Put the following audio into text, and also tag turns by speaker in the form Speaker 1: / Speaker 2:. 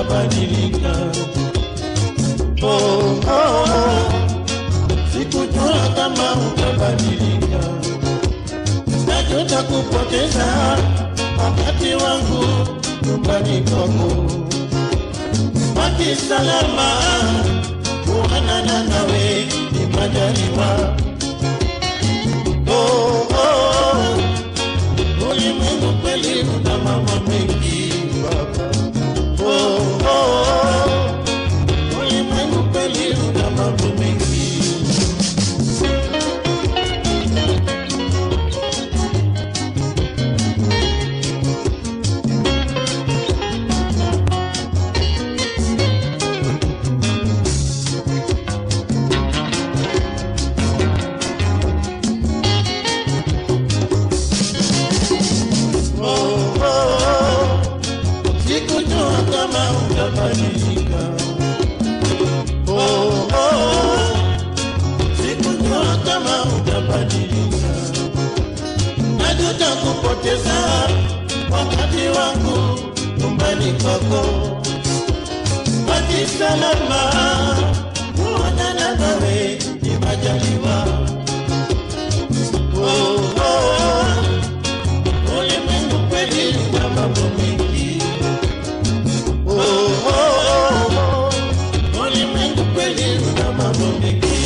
Speaker 1: unabadilika. Oh, oh, oh. Sikujua kama utabadilika, nachota kupoteza wakati wangu nyumbani kwako. Baki salama, nawe ni majaliwa. tutakupoteza wakati wangu nyumbani kwako. Baki salama, kuonana nawe ni majaliwa. Oh, oh, ulimwengu kweli una mambo mengi. Oh, oh, oh ulimwengu kweli una mambo mengi.